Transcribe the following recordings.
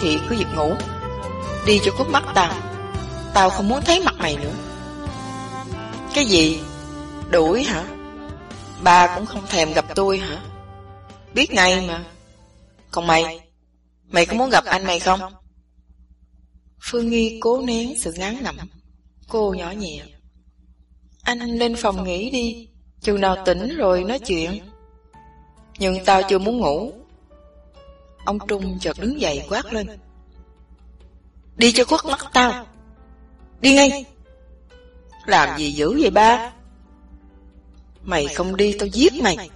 thị thì cứ việc ngủ Đi cho khuất mắt tao Tao không muốn thấy mặt mày nữa Cái gì? Đuổi hả? Ba cũng không thèm gặp tôi hả? Biết ngay mà Còn mày? Mày có muốn gặp anh mày không? Phương Nghi cố nén sự ngán ngẩm Cô nhỏ nhẹ Anh lên phòng nghỉ đi Chừng nào tỉnh rồi nói chuyện Nhưng tao chưa muốn ngủ Ông Trung chợt đứng dậy quát lên. Đi cho quất mắt tao. Đi ngay. Làm gì dữ vậy ba? Mày không đi tao giết mày.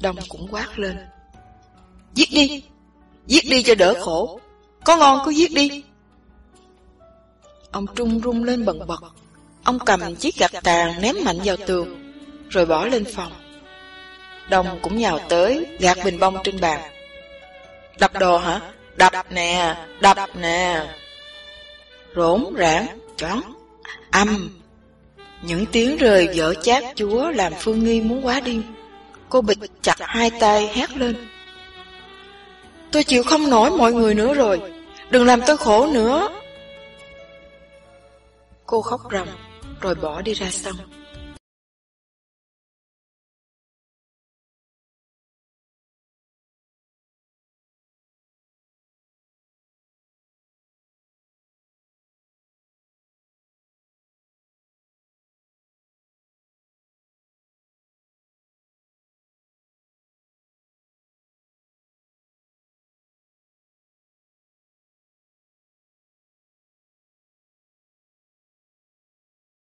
Đông cũng quát lên. Giết đi. Giết đi cho đỡ khổ. Có ngon cứ giết đi. Ông Trung rung lên bần bật. Ông cầm chiếc gạch tàn ném mạnh vào tường, Rồi bỏ lên phòng. Đông cũng nhào tới Gạt bình bông trên bàn. Đập đồ hả? Đập nè, đập nè. Rỗn rãng, chón, âm. Những tiếng rời vỡ chát chúa Làm Phương Nghi muốn quá điên Cô bịch chặt hai tay hét lên. Tôi chịu không nổi mọi người nữa rồi. Đừng làm tôi khổ nữa. Cô khóc ròng Rồi bỏ đi ra sông.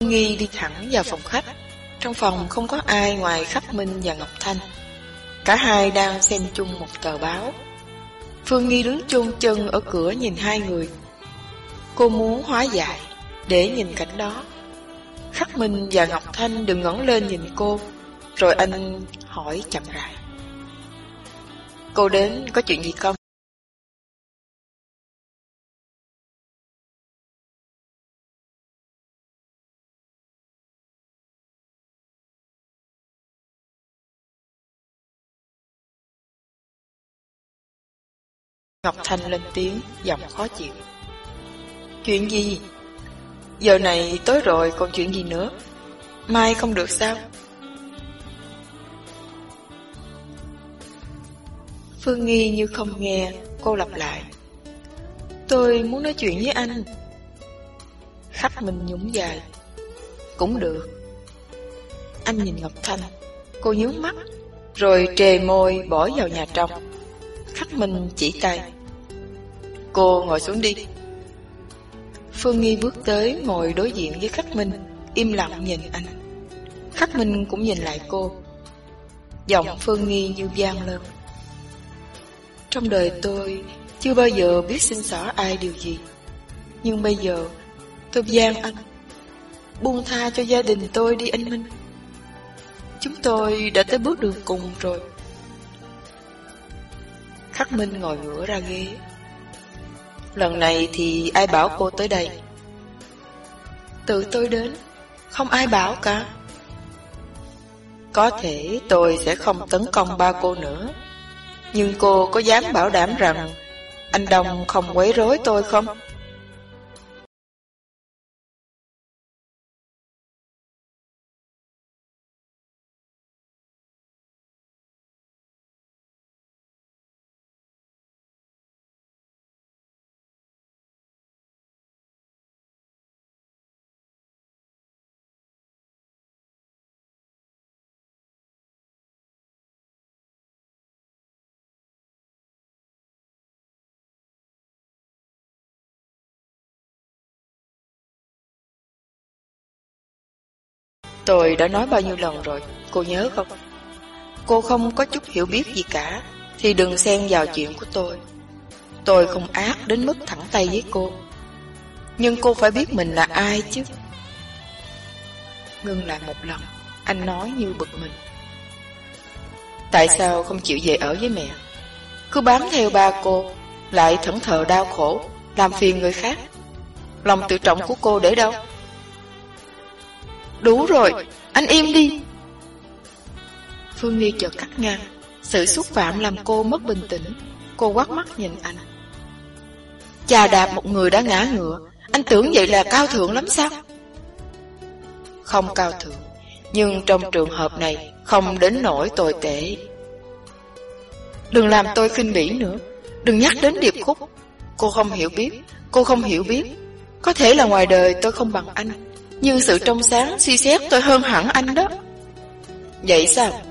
Nghi đi thẳng vào phòng khách. Trong phòng không có ai ngoài Khắc Minh và Ngọc Thanh. Cả hai đang xem chung một tờ báo. Phương Nghi đứng chôn chân ở cửa nhìn hai người. Cô muốn hóa giải, Để nhìn cảnh đó. Khắc Minh và Ngọc Thanh đừng ngẩng lên nhìn cô, Rồi anh hỏi chậm rãi. Cô đến có chuyện gì không? Ngọc Thanh lên tiếng, giọng khó chịu. Chuyện gì? Giờ này tối rồi còn chuyện gì nữa? Mai không được sao? Phương Nghi như không nghe, cô lặp lại. Tôi muốn nói chuyện với anh. Khách mình nhúng dài. Cũng được. Anh nhìn Ngọc Thanh, cô nhướng mắt, rồi trề môi bỏ vào nhà trong. Khắc Minh chỉ tay Cô ngồi xuống đi. Phương Nghi bước tới ngồi đối diện với Khắc Minh Im lặng nhìn anh. Khắc Minh cũng nhìn lại cô. Giọng Phương Nghi như gian lên. Trong đời tôi, Chưa bao giờ biết xin xỏ ai điều gì. Nhưng bây giờ, Tôi gian anh. Buông tha cho gia đình tôi đi anh Minh. Chúng tôi đã tới bước đường cùng rồi. Khắc Minh ngồi ngửa ra ghế. Lần này thì ai bảo cô tới đây? Tự tôi đến Không ai bảo cả. Có thể tôi sẽ không tấn công ba cô nữa Nhưng cô có dám bảo đảm rằng Anh Đông không quấy rối tôi không? Tôi đã nói bao nhiêu lần rồi, cô nhớ không? Cô không có chút hiểu biết gì cả, thì đừng xen vào chuyện của tôi. Tôi không ác đến mức thẳng tay với cô. Nhưng cô phải biết mình là ai chứ. Ngưng lại một lần, anh nói như bực mình. Tại sao không chịu về ở với mẹ? Cứ bám theo ba cô, lại thẫn thờ đau khổ, làm phiền người khác. Lòng tự trọng của cô để đâu? Đủ rồi, anh im đi Phương Nghi chợt cắt ngang Sự xúc phạm làm cô mất bình tĩnh Cô quắt mắt nhìn anh. Chà đạp một người đã ngã ngựa, anh tưởng vậy là cao thượng lắm sao? Không cao thượng, nhưng trong trường hợp này không đến nỗi tồi tệ. Đừng làm tôi khinh bỉ nữa, đừng nhắc đến điệp khúc. Cô không hiểu biết, cô không hiểu biết. Có thể là ngoài đời tôi không bằng anh, nhưng sự trong sáng suy xét tôi hơn hẳn anh đó. Vậy sao?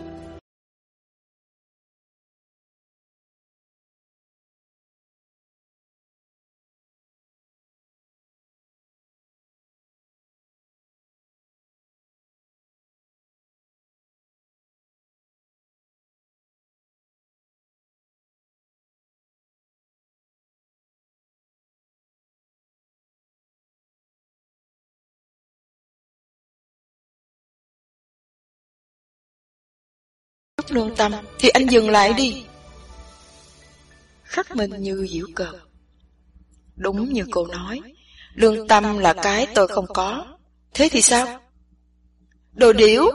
Lương tâm, Thì anh dừng lại đi. Khắc mình như diễu cợt. Đúng như cô nói, Lương tâm là cái tôi không có. Thế thì sao? Đồ điểu!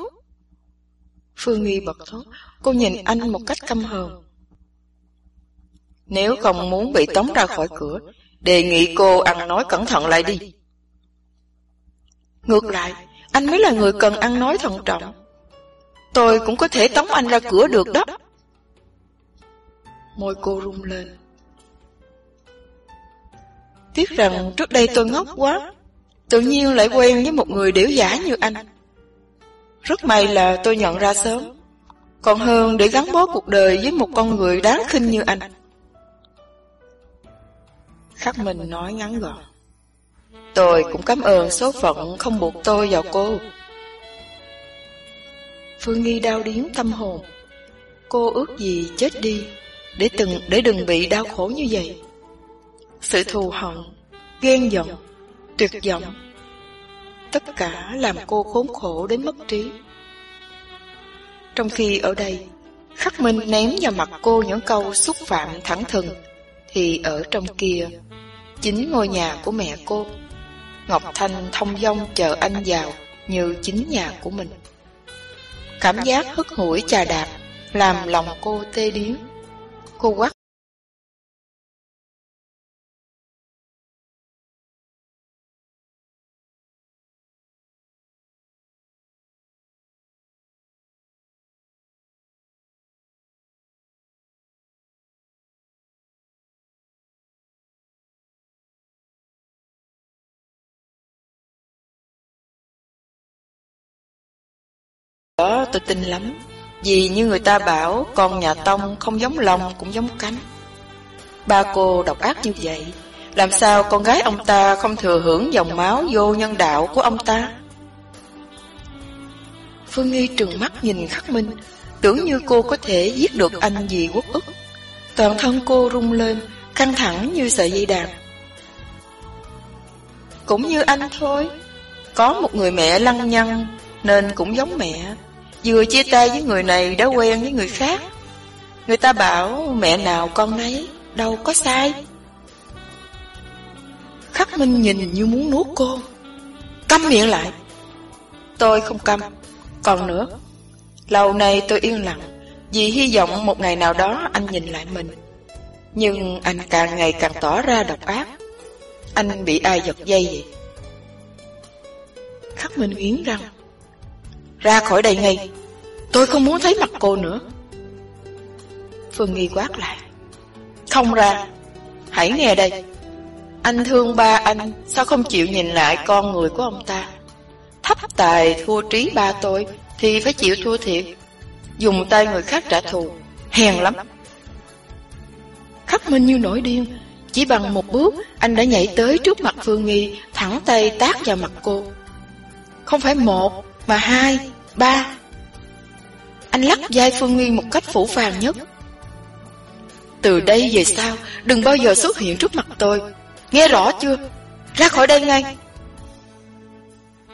Phương Nghi bật thốt, Cô nhìn anh một cách căm hờn Nếu không muốn bị tống ra khỏi cửa, Đề nghị cô ăn nói cẩn thận lại đi. Ngược lại, Anh mới là người cần ăn nói thận trọng. Tôi cũng có thể tống anh ra cửa được đó. Môi cô rung lên. Tiếc rằng trước đây tôi ngốc quá. Tự nhiên lại quen với một người điểu giả như anh. Rất may là tôi nhận ra sớm. Còn hơn để gắn bó cuộc đời với một con người đáng khinh như anh. Khắc mình nói ngắn gọn. Tôi cũng cảm ơn số phận không buộc tôi vào cô Phương Nghi đau điếng tâm hồn. Cô ước gì chết đi, để từng để đừng bị đau khổ như vậy. Sự thù hận, ghen giận, tuyệt vọng, tất cả làm cô khốn khổ đến mất trí. Trong khi ở đây, Khắc Minh ném vào mặt cô những câu xúc phạm thẳng thừng, thì ở trong kia, chính ngôi nhà của mẹ cô, Ngọc Thanh thông dong chờ anh vào như chính nhà của mình. Cảm giác hất hủi chà đạp Làm lòng cô tê điếng. Cô quát tôi tin lắm. Vì như người ta bảo, Con nhà Tông không giống lòng, cũng giống cánh. Ba cô độc ác như vậy, Làm sao con gái ông ta Không thừa hưởng dòng máu vô nhân đạo của ông ta? Phương Nghi trừng mắt nhìn Khắc Minh, Tưởng như cô có thể giết được anh vì quốc ức. Toàn thân cô rung lên, Căng thẳng như sợi dây đàn Cũng như anh thôi, Có một người mẹ lăng nhăng, Nên cũng giống mẹ. Vừa chia tay với người này đã quen với người khác. Người ta bảo, mẹ nào con nấy, Đâu có sai. Khắc Minh nhìn như muốn nuốt cô. Câm miệng lại. Tôi không câm, Còn nữa. Lâu nay tôi yên lặng, Vì hy vọng một ngày nào đó anh nhìn lại mình. Nhưng anh càng ngày càng tỏ ra độc ác. Anh bị ai giật dây vậy? Khắc Minh nghiến răng ra khỏi đây ngay. Tôi không muốn thấy mặt cô nữa. Phương Nghi quát lại. Không ra. Hãy nghe đây. Anh thương ba anh, Sao không chịu nhìn lại con người của ông ta? Thấp tài thua trí ba tôi, Thì phải chịu thua thiệt. Dùng tay người khác trả thù, Hèn lắm. Khắc Minh như nổi điên, Chỉ bằng một bước, Anh đã nhảy tới trước mặt Phương Nghi, Thẳng tay tác vào mặt cô. Không phải một, Mà hai. Ba, Anh lắc vai Phương Nguyên một cách phủ phàng nhất. Từ đây về sau, Đừng bao giờ xuất hiện trước mặt tôi. Nghe rõ chưa? Ra khỏi đây ngay.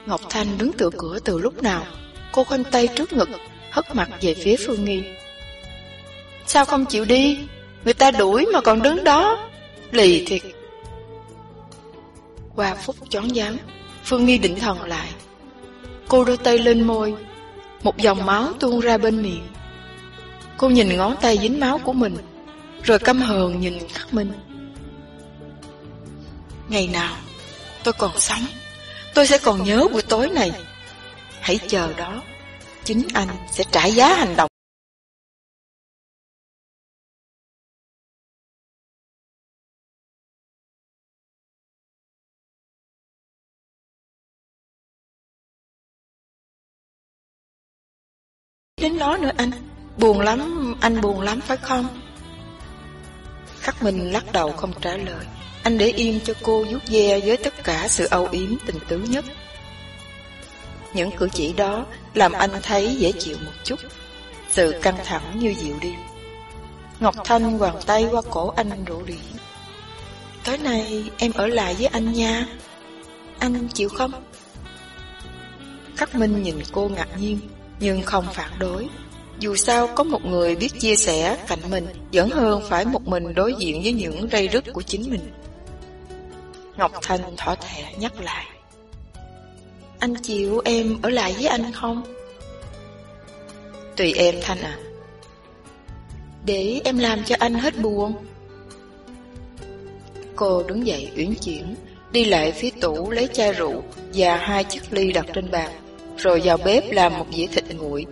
Ngọc Thanh đứng tựa cửa từ lúc nào, Cô khoanh tay trước ngực, Hất mặt về phía Phương Nghi. Sao không chịu đi? Người ta đuổi mà còn đứng đó. Lì thiệt. Qua phút chón dám Phương Nghi định thần lại. Cô đưa tay lên môi một dòng máu tuôn ra bên miệng. Cô nhìn ngón tay dính máu của mình, Rồi căm hờn nhìn Khắc Minh Ngày nào tôi còn sống, Tôi sẽ còn nhớ buổi tối này. Hãy chờ đó, Chính anh sẽ trả giá hành động. Đến nó nữa anh. Buồn lắm, anh buồn lắm phải không? Khắc Minh lắc đầu không trả lời. Anh để yên cho cô vuốt ve với tất cả sự âu yếm tình tứ nhất. Những cử chỉ đó làm anh thấy dễ chịu một chút. Sự căng thẳng như dịu đi. Ngọc Thanh hoàng tay qua cổ anh rủ rỉ Tối nay em ở lại với anh nha. Anh chịu không? Khắc Minh nhìn cô ngạc nhiên nhưng không phản đối. Dù sao có một người biết chia sẻ cạnh mình vẫn hơn phải một mình đối diện với những rây rứt của chính mình. Ngọc Thanh thỏ thẻ nhắc lại. Anh chịu em ở lại với anh không? Tùy em Thanh à. Để em làm cho anh hết buồn. Cô đứng dậy uyển chuyển, đi lại phía tủ lấy chai rượu và hai chiếc ly đặt trên bàn rồi vào bếp làm một dĩa thịt nguội.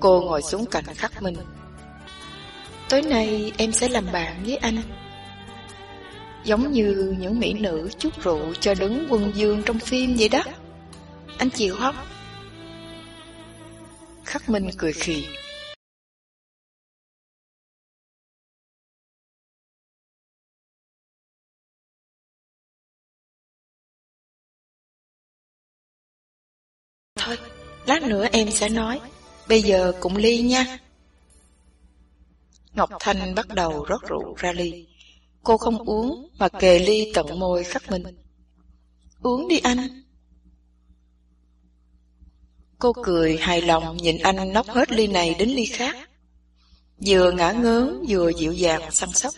Cô ngồi xuống cạnh khắc minh. Tối nay em sẽ làm bạn với anh. Giống như những mỹ nữ chút rượu cho đứng quân dương trong phim vậy đó. Anh chịu không? Khắc Minh cười khì. Lát nữa em sẽ nói. Bây giờ cũng ly nha. Ngọc Thanh bắt đầu rót rượu ra ly. Cô không uống mà kề ly tận môi khắc minh. Uống đi anh. Cô cười hài lòng nhìn anh nốc hết ly này đến ly khác. Vừa ngã ngớn vừa dịu dàng săn sóc.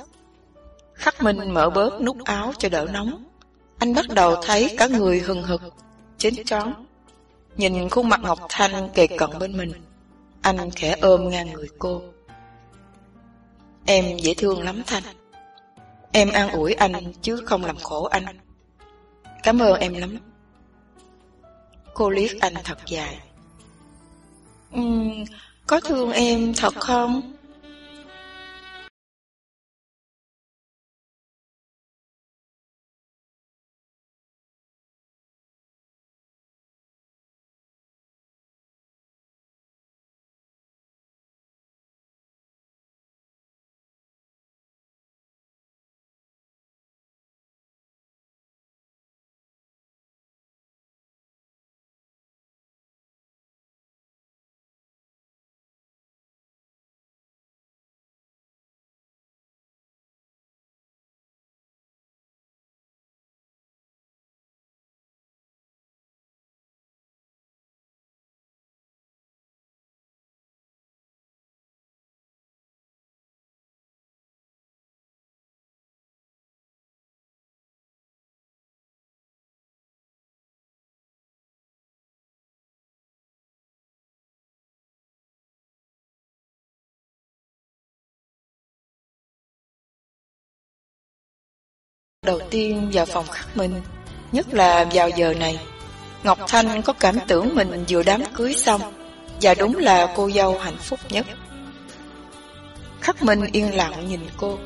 Khắc Minh mở bớt nút áo cho đỡ nóng. Anh bắt đầu thấy cả người hừng hực, chến chón. Nhìn khuôn mặt Ngọc Thanh kề cận bên mình Anh khẽ ôm ngang người cô. Em dễ thương lắm Thanh. Em an ủi anh chứ không làm khổ anh. Cảm ơn em lắm. Cô liếc anh thật dài. Uhm, Có thương em thật không? Đầu tiên vào phòng khắc minh, nhất là vào giờ này. Ngọc Thanh có cảm tưởng mình vừa đám cưới xong, và đúng là cô dâu hạnh phúc nhất. Khắc Minh yên lặng nhìn cô,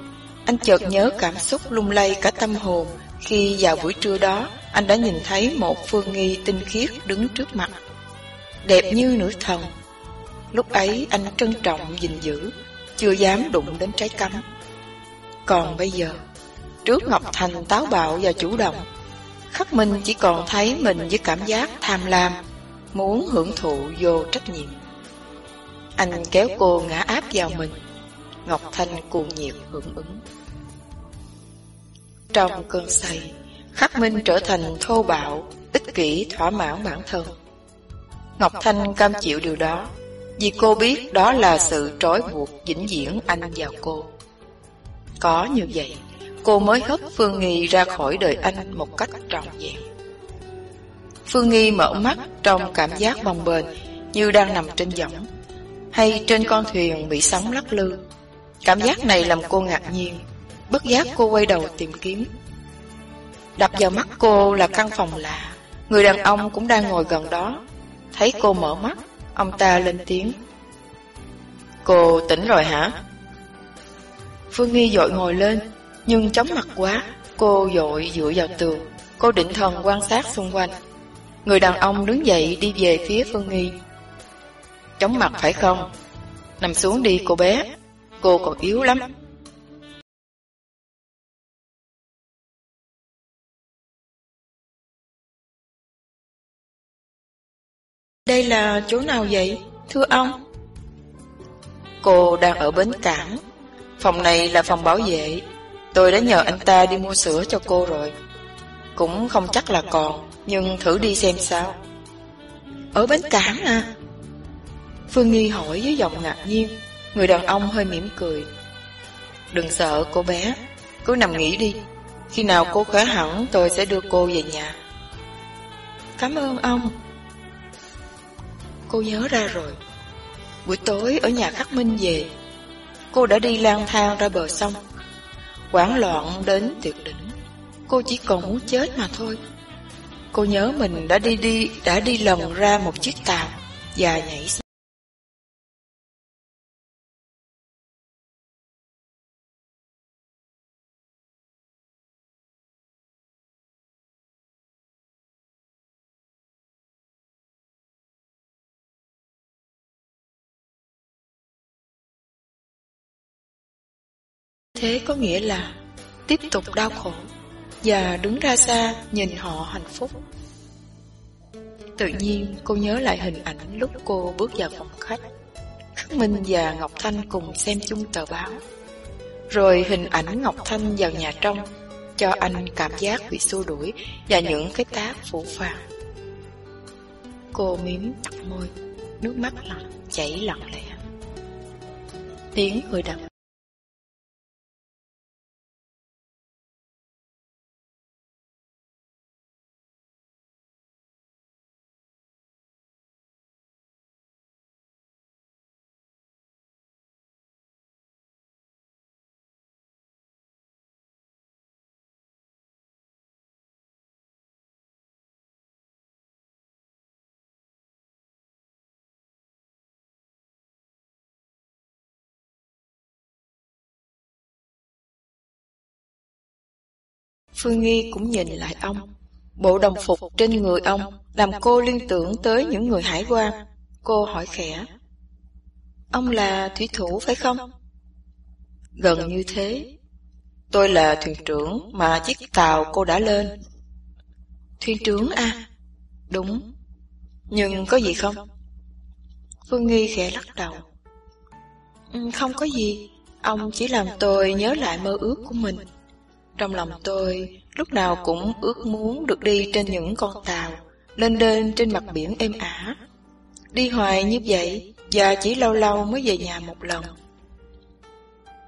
anh chợt nhớ cảm xúc lung lay cả tâm hồn khi vào buổi trưa đó anh đã nhìn thấy một phương nghi tinh khiết đứng trước mặt. Đẹp như nữ thần. Lúc ấy anh trân trọng gìn giữ, chưa dám đụng đến trái cấm. Còn bây giờ, Trước Ngọc Thành táo bạo và chủ động. Khắc Minh chỉ còn thấy mình với cảm giác tham lam, Muốn hưởng thụ vô trách nhiệm. Anh kéo cô ngã áp vào mình. Ngọc Thanh cuồng nhiệt hưởng ứng. Trong cơn say, Khắc Minh trở thành thô bạo, Ích kỷ, thỏa mãn bản thân. Ngọc Thanh cam chịu điều đó, Vì cô biết đó là sự trói buộc vĩnh viễn anh vào cô. Có như vậy cô mới hất Phương Nghi ra khỏi đời anh một cách trọn vẹn. Phương Nghi mở mắt trong cảm giác bồng bềnh như đang nằm trên võng, hay trên con thuyền bị sóng lắc lư. Cảm giác này làm cô ngạc nhiên, Bất giác cô quay đầu tìm kiếm Đập vào mắt cô là căn phòng lạ, Người đàn ông cũng đang ngồi gần đó Thấy cô mở mắt, Ông ta lên tiếng Cô tỉnh rồi hả? Phương Nghi dội ngồi lên nhưng chóng mặt quá Cô dội dựa vào tường Cô định thần quan sát xung quanh Người đàn ông đứng dậy đi về phía Phương Nghi Chóng mặt phải không? Nằm xuống đi cô bé Cô còn yếu lắm Đây là chỗ nào vậy, thưa ông? Cô đang ở bến cảng. Phòng này là phòng bảo vệ. Tôi đã nhờ anh ta đi mua sữa cho cô rồi. Cũng không chắc là còn, nhưng thử đi xem sao. Ở bến cảng à? Phương Nghi hỏi với giọng ngạc nhiên. Người đàn ông hơi mỉm cười. Đừng sợ cô bé, cứ nằm nghỉ đi. Khi nào cô khỏe hẳn tôi sẽ đưa cô về nhà. Cảm ơn ông. Cô nhớ ra rồi Buổi tối ở nhà khắc minh về Cô đã đi lang thang ra bờ sông Quảng loạn đến tuyệt đỉnh. Cô chỉ còn muốn chết mà thôi. Cô nhớ mình đã đi đi, đã đi lần ra một chiếc tàu và nhảy Thế có nghĩa là tiếp tục đau khổ và đứng ra xa nhìn họ hạnh phúc. Tự nhiên cô nhớ lại hình ảnh lúc cô bước vào phòng khách. Khắc Minh và Ngọc Thanh cùng xem chung tờ báo. Rồi hình ảnh Ngọc Thanh vào nhà trong cho anh cảm giác bị xua đuổi và những cái tác phủ phàng. Cô mím chặt môi, nước mắt lặng chảy lặng lẽ. Tiếng người đập Phương Nghi cũng nhìn lại ông. Bộ đồng phục trên người ông làm cô liên tưởng tới những người hải quan. Cô hỏi khẽ. Ông là thủy thủ phải không? Gần như thế. Tôi là thuyền trưởng mà chiếc tàu cô đã lên. Thuyền trưởng à? Đúng. Nhưng có gì không? Phương Nghi khẽ lắc đầu. Ừ, không có gì. Ông chỉ làm tôi nhớ lại mơ ước của mình. Trong lòng tôi lúc nào cũng ước muốn được đi trên những con tàu, lên đên trên mặt biển êm ả. Đi hoài như vậy và chỉ lâu lâu mới về nhà một lần.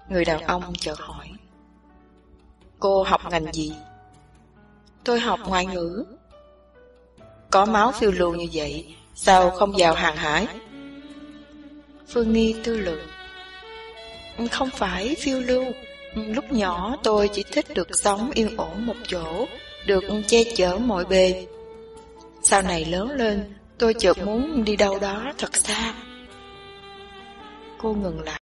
Người đàn ông chợt hỏi. Cô học ngành gì? Tôi học ngoại ngữ. Có máu phiêu lưu như vậy, sao không vào hàng hải? Phương Nghi tư lượng. Không phải phiêu lưu, Lúc nhỏ tôi chỉ thích được sống yên ổn một chỗ, được che chở mọi bề. Sau này lớn lên, tôi chợt muốn đi đâu đó thật xa. Cô ngừng lại.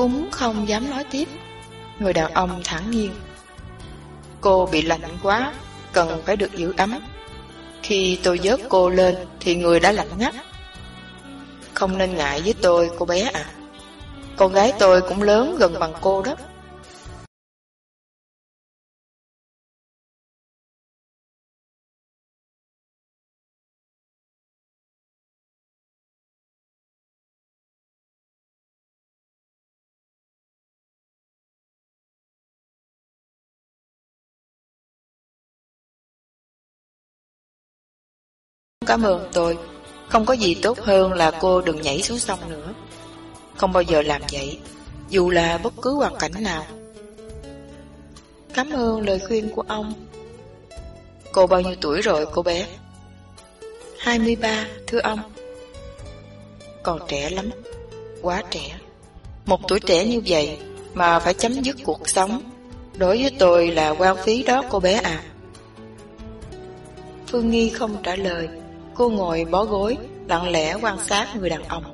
Úng không dám nói tiếp. Người đàn ông thẳng nhiên. Cô bị lạnh quá, cần phải được giữ ấm. Khi tôi dớt cô lên thì người đã lạnh ngắt. Không nên ngại với tôi, cô bé à. Con gái tôi cũng lớn gần bằng cô đó. Cảm ơn tôi. Không có gì tốt hơn là cô đừng nhảy xuống sông nữa. Không bao giờ làm vậy, dù là bất cứ hoàn cảnh nào. Cảm ơn lời khuyên của ông. Cô bao nhiêu tuổi rồi cô bé? 23, thưa ông. Còn trẻ lắm, quá trẻ. Một tuổi trẻ như vậy mà phải chấm dứt cuộc sống. Đối với tôi là quan phí đó cô bé à. Phương Nghi không trả lời Cô ngồi bó gối, lặng lẽ quan sát người đàn ông.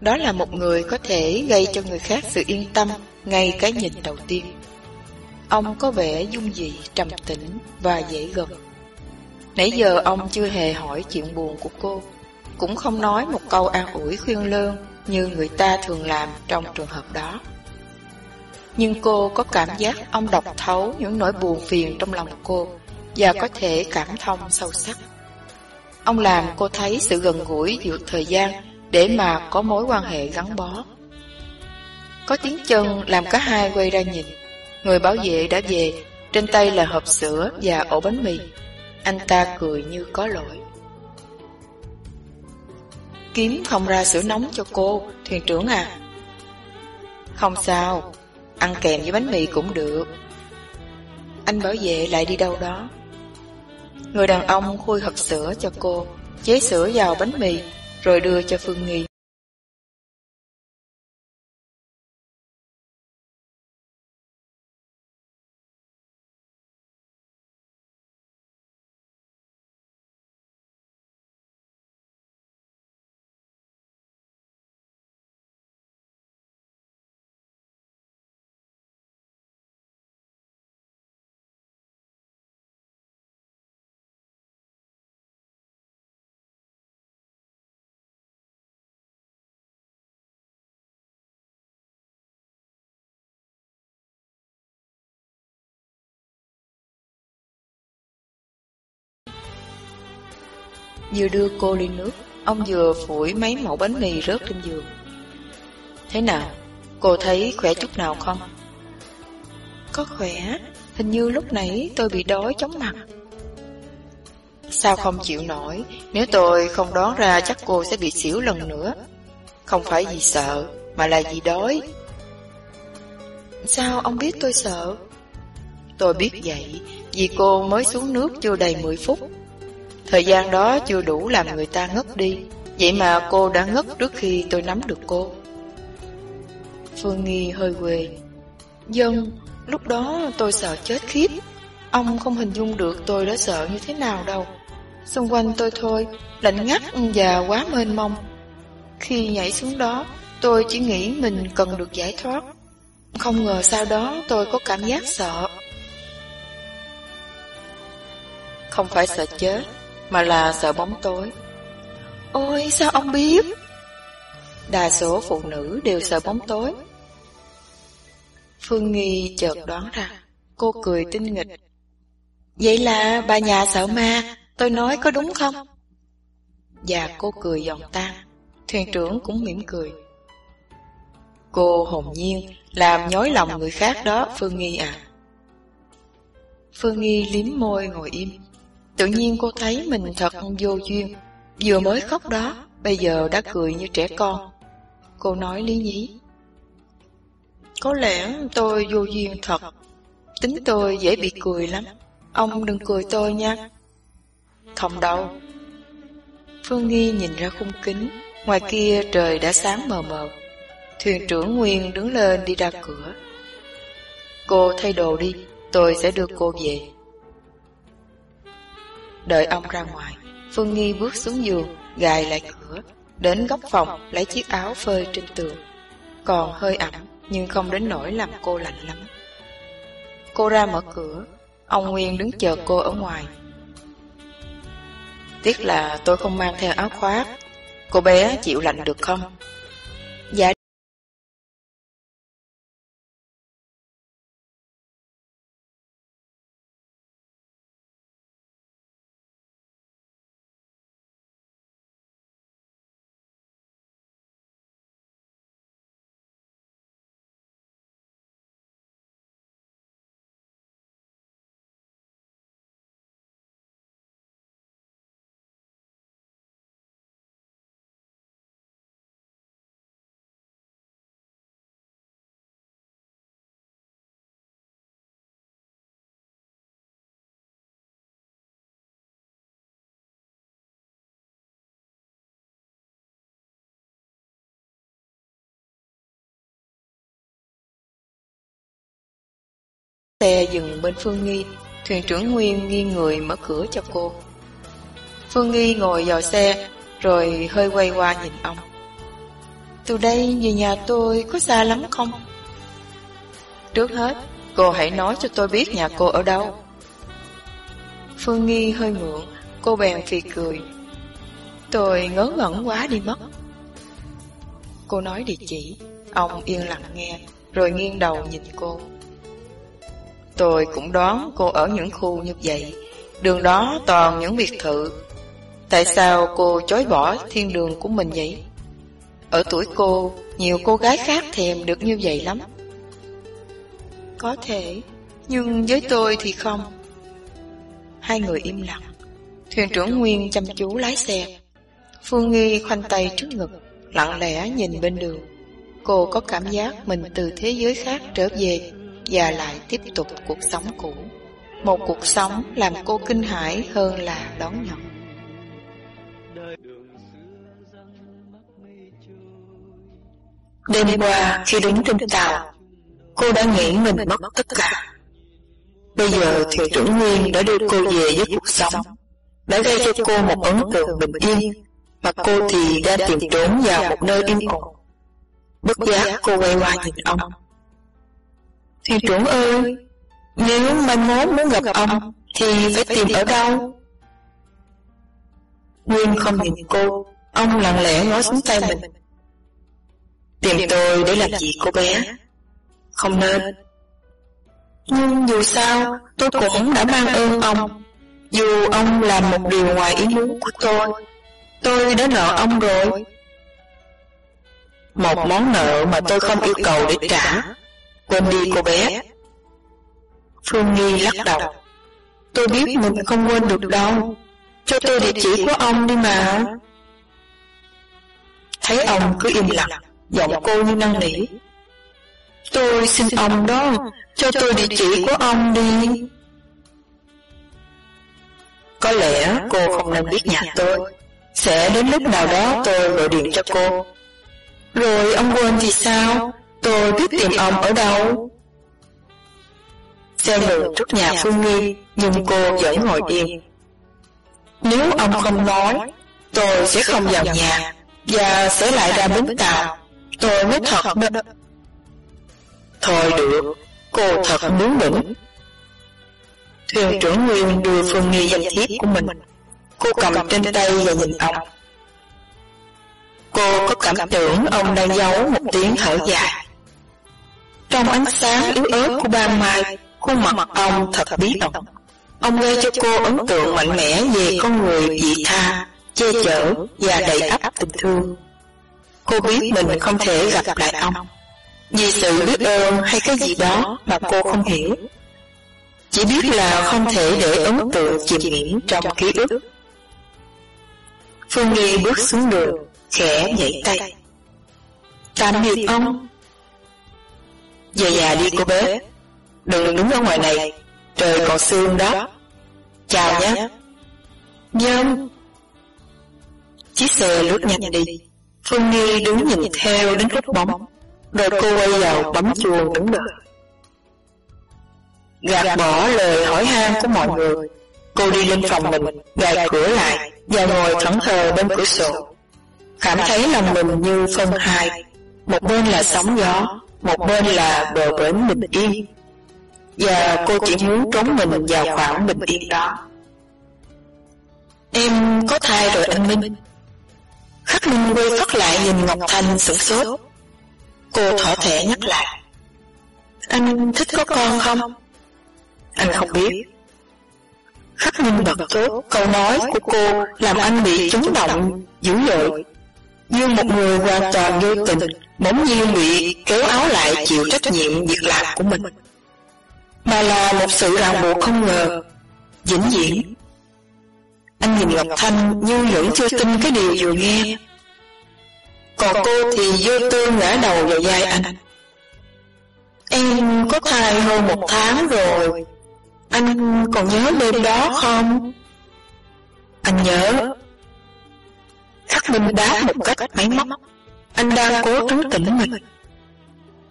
Đó là một người có thể gây cho người khác sự yên tâm ngay cái nhìn đầu tiên. Ông có vẻ dung dị, trầm tĩnh và dễ gần. Nãy giờ ông chưa hề hỏi chuyện buồn của cô, cũng không nói một câu an ủi khuyên lơn như người ta thường làm trong trường hợp đó. Nhưng cô có cảm giác ông đọc thấu những nỗi buồn phiền trong lòng cô và có thể cảm thông sâu sắc. Ông làm cô thấy sự gần gũi giữa thời gian để mà có mối quan hệ gắn bó. Có tiếng chân làm cả hai quay ra nhìn. Người bảo vệ đã về, trên tay là hộp sữa và ổ bánh mì. Anh ta cười như có lỗi. Kiếm không ra sữa nóng cho cô, thuyền trưởng à. Không sao, ăn kèm với bánh mì cũng được. Anh bảo vệ lại đi đâu đó Người đàn ông khui hộp sữa cho cô, chế sữa vào bánh mì, rồi đưa cho Phương Nghi. Vừa đưa cô ly nước. Ông vừa phủi mấy mẫu bánh mì rớt trên giường. Thế nào? Cô thấy khỏe chút nào không? Có khỏe. Hình như lúc nãy tôi bị đói chóng mặt. Sao không chịu nổi? Nếu tôi không đoán ra chắc cô sẽ bị xỉu lần nữa. Không phải vì sợ Mà là vì đói. Sao ông biết tôi sợ? Tôi biết vậy Vì cô mới xuống nước chưa đầy 10 phút Thời gian đó chưa đủ làm người ta ngất đi. Vậy mà cô đã ngất trước khi tôi nắm được cô. Phương Nghi hơi quê. Dân, lúc đó tôi sợ chết khiếp. Ông không hình dung được tôi đã sợ như thế nào đâu. Xung quanh tôi thôi, lạnh ngắt và quá mênh mông. Khi nhảy xuống đó, tôi chỉ nghĩ mình cần được giải thoát. Không ngờ sau đó tôi có cảm giác sợ. Không phải sợ chết mà là sợ bóng tối. Ôi sao ông biết? Đa số phụ nữ đều sợ bóng tối. Phương Nghi chợt đoán ra, cô cười tinh nghịch. Vậy là bà nhà sợ ma, tôi nói có đúng không? Và cô cười giòn tan, thuyền trưởng cũng mỉm cười. Cô hồn nhiên, làm nhói lòng người khác đó, Phương Nghi à. Phương Nghi liếm môi ngồi im, Tự nhiên cô thấy mình thật vô duyên. Vừa mới khóc đó, Bây giờ đã cười như trẻ con. Cô nói lý nhí. Có lẽ tôi vô duyên thật. Tính tôi dễ bị cười lắm. Ông đừng cười tôi nha. Không đâu. Phương Nghi nhìn ra khung kính. Ngoài kia trời đã sáng mờ mờ. Thuyền trưởng Nguyên đứng lên đi ra cửa. Cô thay đồ đi, Tôi sẽ đưa cô về. Đợi ông ra ngoài, Phương Nghi bước xuống giường, gài lại cửa, đến góc phòng lấy chiếc áo phơi trên tường. Còn hơi ẩm, nhưng không đến nỗi làm cô lạnh lắm. Cô ra mở cửa, ông Nguyên đứng chờ cô ở ngoài. Tiếc là tôi không mang theo áo khoác, cô bé chịu lạnh được không? Xe dừng bên Phương Nghi, thuyền trưởng Nguyên nghiêng người mở cửa cho cô. Phương Nghi ngồi vào xe, rồi hơi quay qua nhìn ông. Từ đây về nhà tôi có xa lắm không? Trước hết, cô hãy nói cho tôi biết nhà cô ở đâu. Phương Nghi hơi ngượng, cô bèn phì cười. Tôi ngớ ngẩn quá đi mất. Cô nói địa chỉ, ông yên lặng nghe, rồi nghiêng đầu nhìn cô. Tôi cũng đoán cô ở những khu như vậy, đường đó toàn những biệt thự. Tại sao cô chối bỏ thiên đường của mình vậy? Ở tuổi cô, nhiều cô gái khác thèm được như vậy lắm. Có thể, nhưng với tôi thì không. Hai người im lặng. Thuyền trưởng Nguyên chăm chú lái xe. Phương Nghi khoanh tay trước ngực, lặng lẽ nhìn bên đường. Cô có cảm giác mình từ thế giới khác trở về và lại tiếp tục cuộc sống cũ. Một cuộc sống làm cô kinh hãi hơn là đón nhận. Đêm qua khi đứng trên tàu, cô đã nghĩ mình mất tất cả. Bây giờ thì trưởng Nguyên đã đưa cô về với cuộc sống, đã gây cho cô một ấn tượng bình yên, mà cô thì đang tìm trốn vào một nơi yên ổn. Bất giác cô quay qua nhìn ông. Thuyền trưởng ơi, nếu mai mốt muốn gặp ông, thì phải tìm ở đâu? Nguyên không nhìn cô, ông lặng lẽ ngó xuống tay mình. Tìm tôi để làm gì cô bé? Không nên. Nhưng dù sao, tôi cũng đã mang ơn ông. Dù ông làm một điều ngoài ý muốn của tôi, tôi đã nợ ông rồi. Một món nợ mà tôi không yêu cầu để trả. Quên đi cô bé. Phương Nghi lắc đầu. Tôi biết mình không quên được đâu. Cho tôi địa chỉ của ông đi mà. Thấy ông cứ im lặng, giọng cô như năn nỉ. Tôi xin ông đó, cho tôi địa chỉ của ông đi. Có lẽ cô không nên biết nhà tôi. Sẽ đến lúc nào đó tôi gọi điện cho cô. Rồi ông quên thì sao? Tôi biết tìm ông ở đâu. Xe ngừng trước nhà Phương Nghi, nhưng cô vẫn ngồi yên. Nếu ông không nói, tôi sẽ không vào nhà, và sẽ lại ra bến tàu. Tôi mới thật đó. Thôi được, cô thật muốn đỉnh. Thuyền trưởng Nguyên đưa Phương Nghi danh thiếp của mình. Cô cầm trên tay và nhìn ông. Cô có cảm tưởng ông đang giấu một tiếng thở dài. Trong ánh sáng yếu ớt của ban mai, khuôn mặt ông thật bí ẩn. Ông gây cho cô ấn tượng mạnh mẽ về con người dị tha, che chở và đầy ắp tình thương. Cô biết mình không thể gặp lại ông, vì sự biết ơn hay cái gì đó mà cô không hiểu. Chỉ biết là không thể để ấn tượng chìm nghỉm trong ký ức. Phương Nghi bước xuống đường, khẽ nhảy tay. Tạm biệt ông. Về nhà đi cô bé, đừng đứng ở ngoài này, trời còn sương đó. Chào nhé. nhân Chiếc xe lướt nhanh đi. Phương Nghi đứng nhìn theo đến lúc bóng, rồi cô quay vào bấm chuông đứng đợi. Gạt bỏ lời hỏi han của mọi người, cô đi lên phòng mình, gài cửa lại và ngồi thẫn thờ bên cửa sổ. Cảm thấy lòng mình như phân hai, một bên là sóng gió, một bên là bờ bến bình yên. Và cô chỉ muốn trốn mình vào khoảng bình yên đó. Em có thai rồi anh Minh. Khắc Minh quay phát lại nhìn Ngọc Thanh sửng sốt. Cô thỏ thẻ nhắc lại. Anh thích có con không? Anh không biết. Khắc Minh bật tốt, câu nói của cô làm anh bị chấn động, dữ dội. Như một người hoàn toàn vô tình, bỗng nhiên bị kéo áo lại chịu trách nhiệm việc làm của mình. Mà là một sự ràng buộc không ngờ, vĩnh viễn. Anh nhìn Ngọc Thanh như vẫn chưa tin cái điều vừa nghe. Còn cô thì vô tư ngã đầu vào vai anh. Em có thai hơn một tháng rồi, anh còn nhớ đêm đó không? Anh nhớ. Khắc Minh đá một cách máy móc. Anh đang cố trấn tĩnh mình.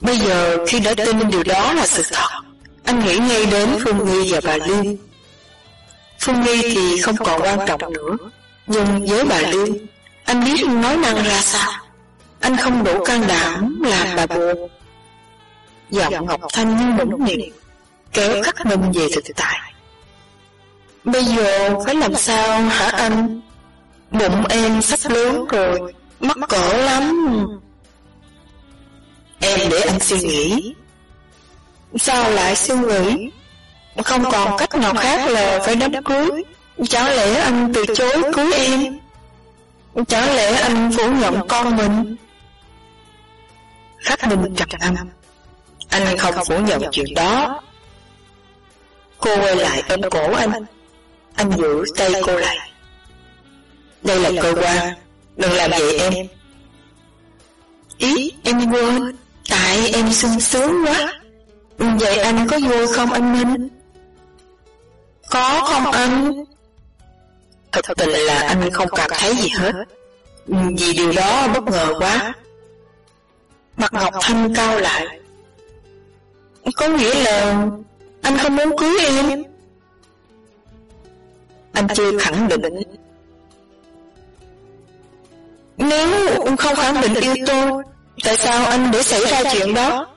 Bây giờ khi đã tin điều đó là sự thật, Anh nghĩ ngay đến Phương Nghi và bà Liên. Phương Nghi thì không còn quan trọng nữa, nhưng với bà Liên, anh biết nói năng ra sao. Anh không đủ can đảm làm bà buồn. Giọng Ngọc Thanh như nũng nịu, kéo khắc minh về thực tại. Bây giờ phải làm sao hả anh? Bụng em sắp lớn rồi, mắc cỡ lắm. Em để anh suy nghĩ. Sao lại suy nghĩ? Không còn cách nào khác là phải đám cưới. Chả lẽ anh từ chối cưới em? Chả lẽ anh phủ nhận con mình? Khắc Minh trầm âm. Anh không phủ nhận chuyện đó. Cô quay lại ôm cổ anh. Anh giữ tay cô lại. Đây là cơ quan, đừng làm vậy em. Ý, em quên, tại em sung sướng quá. Vậy anh có vui không anh Minh? Có không anh? Thật tình là anh không cảm thấy gì hết. Vì điều đó bất ngờ quá. Mặt Ngọc Thanh cao lại. Có nghĩa là anh không muốn cưới em. Anh chưa khẳng định. Nếu không khẳng định yêu tôi, tại sao anh để xảy ra chuyện đó?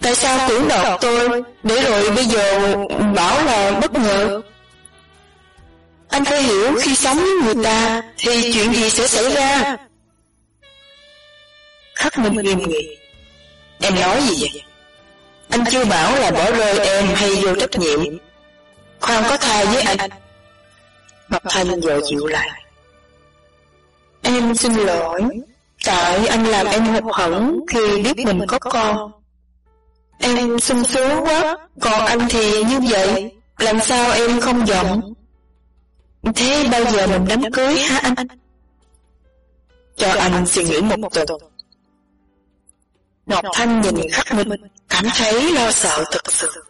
Tại sao cưỡng đoạt tôi, để rồi bây giờ bảo là bất ngờ? Anh phải hiểu khi sống với người ta thì chuyện gì sẽ xảy ra. Khắc Minh nghiêm nghị. Em nói gì vậy? Anh chưa bảo là bỏ rơi em hay vô trách nhiệm. Khoan có thai với anh. Ngọc Thanh vợ chịu lại. Em xin lỗi, tại anh làm em hụt hẫng khi biết mình có con. Em sung sướng quá, còn anh thì như vậy, làm sao em không giận? Thế bao giờ mình đám cưới hả anh? Cho anh suy nghĩ một tuần. Ngọc Thanh nhìn khắc minh, cảm thấy lo sợ thật sự.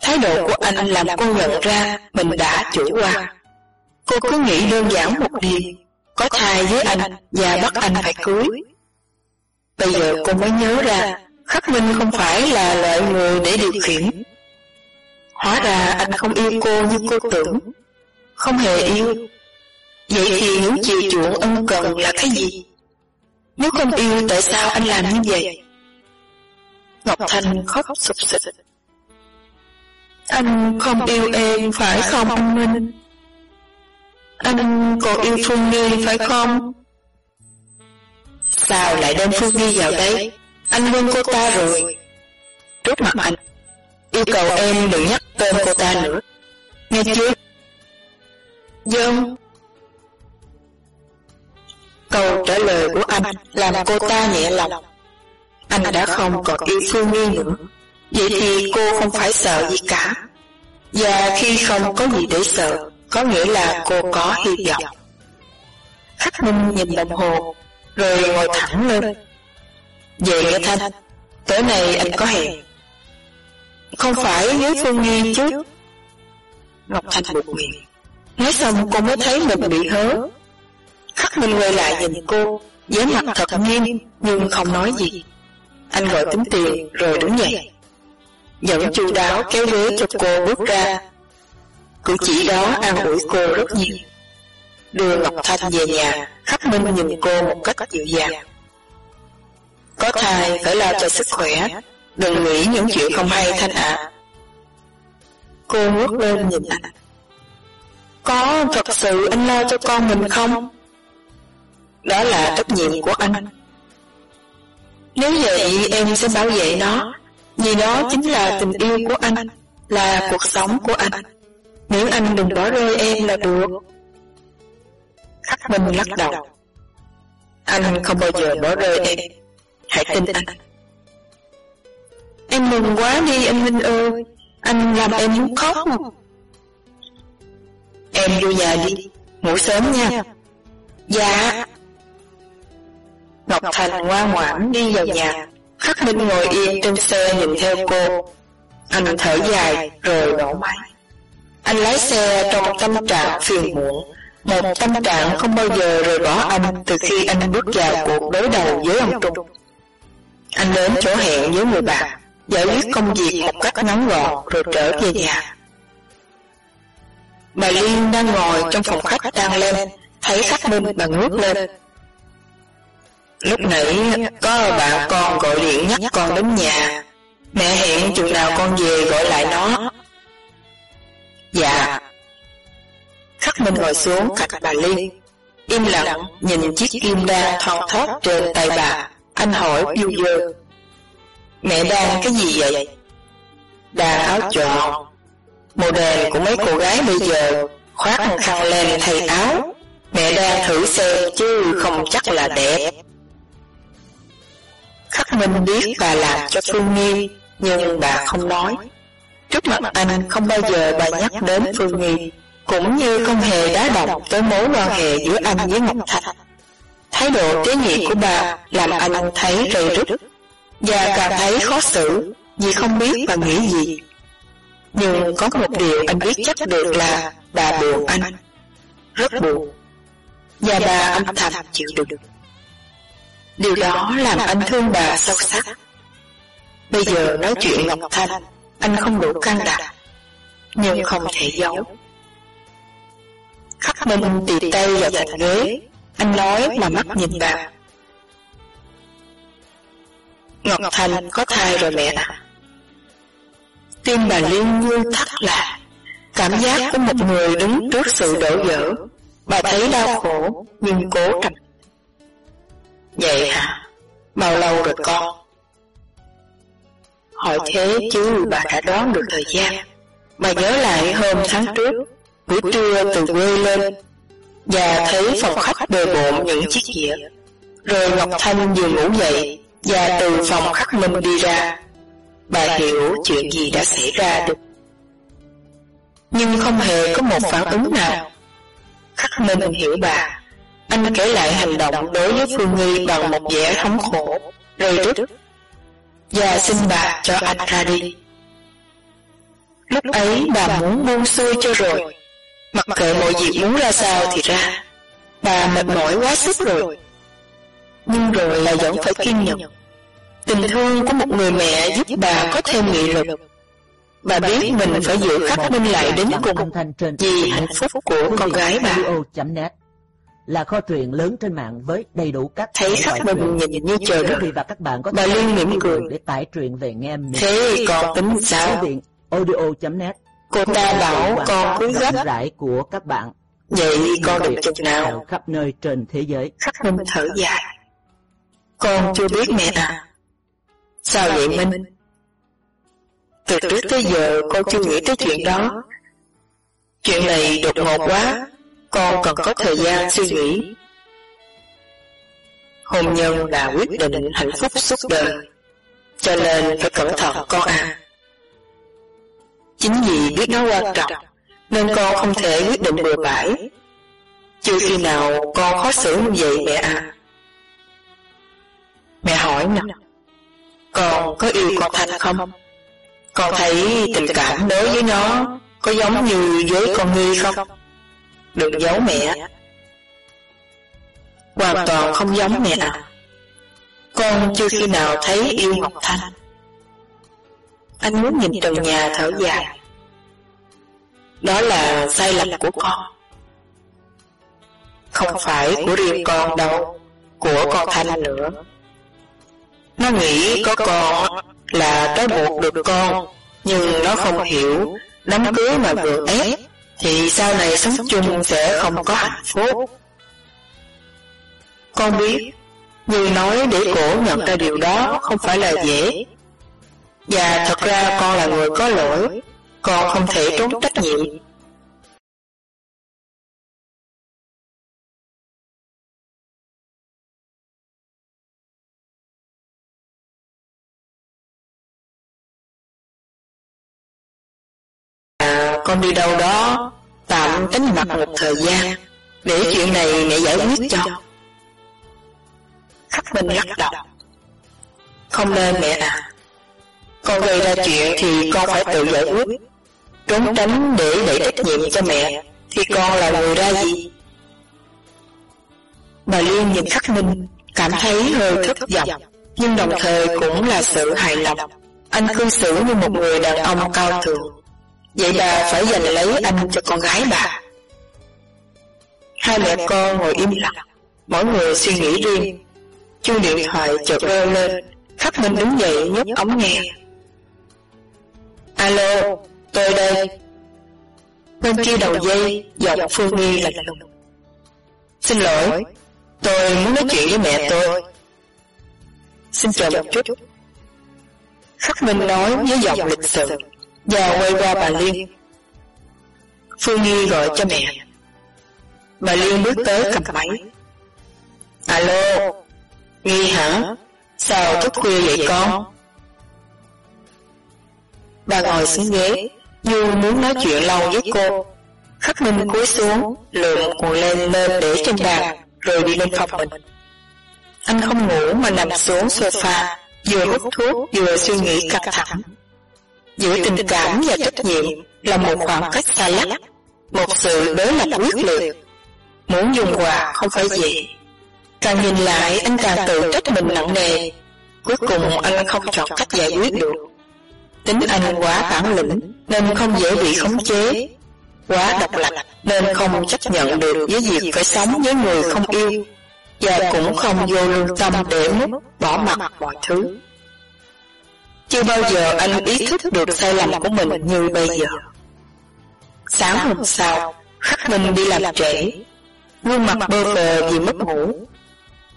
Thái độ của anh làm cô nhận ra mình đã chủ quan. Cô cứ nghĩ đơn giản một điều, có thai với anh và bắt anh phải cưới. Bây giờ cô mới nhớ ra, khắc minh không phải là loại người để điều khiển. Hóa ra anh không yêu cô như cô tưởng, không hề yêu. Vậy thì những chiều chuộng ân cần là cái gì? Nếu không yêu tại sao anh làm như vậy? Ngọc Thành khóc sụp sịch. Anh không yêu em phải không anh Minh? Anh còn yêu Phương Nghi phải không? Sao lại đem Phương Nghi vào đây? Anh quên cô ta rồi. Trước mặt anh, yêu cầu em đừng nhắc tên cô ta nữa. Nghe chưa? Dân. Câu trả lời của anh làm cô ta nhẹ lòng. Anh đã không còn yêu Phương Nghi nữa. Vậy thì cô không phải sợ gì cả. Và khi không có gì để sợ, có nghĩa là cô có hy vọng. Khắc Minh nhìn đồng hồ, rồi ngồi thẳng lên. Về nghe Thanh, tối nay anh có hẹn. Không phải với Phương Nghi chứ. Ngọc Thanh buộc miệng. Nói xong cô mới thấy mình bị hớ. Khắc Minh quay lại nhìn cô, với mặt thật nghiêm, nhưng không nói gì. Anh gọi tính tiền, rồi đứng dậy. Dẫn chu đáo kéo ghế cho cô bước ra, Cử chỉ đó an ủi cô rất nhiều. Đưa Ngọc Thanh về nhà, khắc minh nhìn cô một cách dịu dàng. Có thai phải lo cho sức khỏe, đừng nghĩ những chuyện không hay Thanh ạ. Cô ngước lên nhìn anh. Có thật sự anh lo cho con mình không? Đó là trách nhiệm của anh. Nếu vậy em sẽ bảo vệ nó, vì đó chính là tình yêu của anh, là cuộc sống của anh nếu anh đừng bỏ rơi em là được. Khắc Minh lắc đầu. Anh không bao giờ bỏ rơi em. Hãy tin anh. Em mừng quá đi, anh Minh ơi. Anh làm em muốn khóc. Em vô nhà đi. Ngủ sớm nha. Dạ. Ngọc Thành ngoan ngoãn đi vào nhà. Khắc Minh ngồi yên trên xe nhìn theo cô. Anh thở dài, rồi nổ máy anh lái xe trong tâm trạng phiền muộn, một tâm trạng không bao giờ rời bỏ anh từ khi anh bước vào cuộc đối đầu với ông Trung. Anh đến chỗ hẹn với người bạn, giải quyết công việc một cách ngắn gọn rồi trở về nhà. Bà Liên đang ngồi trong phòng khách đang lên, thấy khách Minh bà ngước lên. Lúc nãy có bạn con gọi điện nhắc con đến nhà, mẹ hẹn chừng nào con về gọi lại nó. Dạ. Khắc Minh ngồi xuống cạnh bà Liên, im lặng nhìn chiếc kim đa thon thót trên tay bà. Anh hỏi du dơ. Mẹ đang cái gì vậy? Đàn áo trọn. Màu đèn của mấy cô gái bây giờ khoác khăn lên thay áo. Mẹ đang thử xem chứ không chắc là đẹp. Khắc Minh biết bà làm cho Phương Nghi, nhưng bà không nói. Trước mặt anh không bao giờ bà nhắc đến Phương Nghi, cũng như không hề đá động tới mối quan hệ giữa anh với Ngọc Thạch. Thái độ tế nhị của bà làm anh thấy rầy rứt, và càng thấy khó xử vì không biết bà nghĩ gì. Nhưng có một điều anh biết chắc được là bà buồn anh, rất buồn, và bà âm thầm chịu đựng. Điều đó làm anh thương bà sâu sắc. Bây giờ nói chuyện Ngọc Thanh, anh không đủ can đảm, nhưng không thể giấu. Khắc Minh tì tay vào thành ghế, anh nói mà mắt nhìn bà. Ngọc Thành có thai rồi mẹ à? Tim bà Liên như thắt lại, cảm giác của một người đứng trước sự đổ vỡ. Bà thấy đau khổ, nhưng cố trầm. Vậy hả? Bao lâu rồi con? Hỏi thế chứ bà đã đoán được thời gian. Bà nhớ lại hôm tháng trước, buổi trưa từ quê lên, và thấy phòng khách bề bộn những chiếc dĩa. Rồi Ngọc Thanh vừa ngủ dậy, và từ phòng khắc minh đi ra. Bà hiểu chuyện gì đã xảy ra được. Nhưng không hề có một phản ứng nào. Khắc minh hiểu bà. Anh kể lại hành động đối với Phương Nghi bằng một vẻ thống khổ, rơi rứt, và xin bà cho anh ra đi. Lúc ấy bà muốn buông xuôi cho rồi, mặc kệ mọi việc muốn ra sao thì ra. Bà mệt mỏi quá sức rồi. Nhưng rồi là vẫn phải kiên nhẫn. Tình thương của một người mẹ giúp bà có thêm nghị lực. Bà biết mình phải giữ khắc minh lại đến cùng vì hạnh phúc của con gái bà là kho truyện lớn trên mạng với đầy đủ các thấy khắc minh nhìn như quý vị và các bạn có bà liên mỉm cười. để tải truyện về nghe thế còn tính sao? điện audio.net cô ta bảo con cứ gấp rãi của các bạn. Vậy con được chừng nào? khắp nơi trên thế giới. Khắc minh thở dài con chưa biết mẹ à sao vậy minh? Từ trước tới giờ con chưa nghĩ tới chuyện đó. Chuyện này đột ngột quá con cần có thời gian suy nghĩ. Hôn nhân là quyết định hạnh phúc suốt đời, cho nên phải cẩn thận con à. Chính vì biết nó quan trọng, nên con không thể quyết định bừa bãi. Chưa khi nào con khó xử như vậy mẹ à. Mẹ hỏi nè, con có yêu con Thanh không? Con thấy tình cảm đối với nó có giống như với con Nghi không? Đừng giấu mẹ. Hoàn toàn không giống mẹ. Con chưa khi nào thấy yêu Ngọc Thanh. Anh muốn nhìn trần nhà thở dài. Đó là sai lầm của con. Không phải của riêng con đâu, của con Thanh nữa. Nó nghĩ có con là trói buộc được con, nhưng nó không hiểu đám cưới mà vừa ép thì sau này sống chung sẽ không có hạnh phúc. Con biết, như nói để cổ nhận ra điều đó không phải là dễ. Và thật ra con là người có lỗi, con không thể trốn trách nhiệm. Con đi đâu đó, tạm tránh mặt một thời gian, để chuyện này mẹ giải quyết cho. Khắc minh lắc đầu. Không nên mẹ à. Con gây ra chuyện thì con phải tự giải quyết. Trốn tránh để đẩy trách nhiệm cho mẹ, thì con là người ra gì? Bà liên nhìn khắc minh, cảm thấy hơi thất vọng, nhưng đồng thời cũng là sự hài lòng. Anh cư xử như một người đàn ông cao thượng. Vậy bà phải giành lấy anh cho con gái bà. Hai mẹ con ngồi im lặng, mỗi người suy nghĩ riêng. Chuông điện thoại chợt reo lên, Khắc Minh đứng dậy nhấc ống nghe. Alo, tôi đây. Bên kia đầu dây, giọng Phương Nghi lạnh lùng. Xin lỗi, tôi muốn nói chuyện với mẹ tôi. Xin chờ một chút. Khắc Minh nói với giọng lịch sự và quay qua bà Liên. Phương Nghi gọi cho mẹ. Bà Liên bước tới cầm máy. Alo, Nghi hả? Sao thức khuya vậy con? Bà ngồi xuống ghế, như muốn nói chuyện lâu với cô. Khắc Minh cúi xuống, lượm cuộn lên lên để trên bàn, rồi đi lên phòng mình. Anh không ngủ mà nằm xuống sofa, vừa hút thuốc vừa suy nghĩ căng thẳng. Giữa tình cảm và trách nhiệm là một khoảng cách xa lắc, một sự đối lập quyết liệt. Muốn dùng quà không phải dễ. Càng nhìn lại anh càng tự trách mình nặng nề. Cuối cùng anh không chọn cách giải quyết được. Tính anh quá bản lĩnh nên không dễ bị khống chế. Quá độc lập nên không chấp nhận được với việc phải sống với người không yêu và cũng không vô lương tâm để mất bỏ mặt mọi thứ. Chưa bao giờ anh ý thức được sai lầm của mình như bây giờ. Sáng hôm sau, Khắc Minh đi làm trễ, gương mặt bơ phờ vì mất ngủ.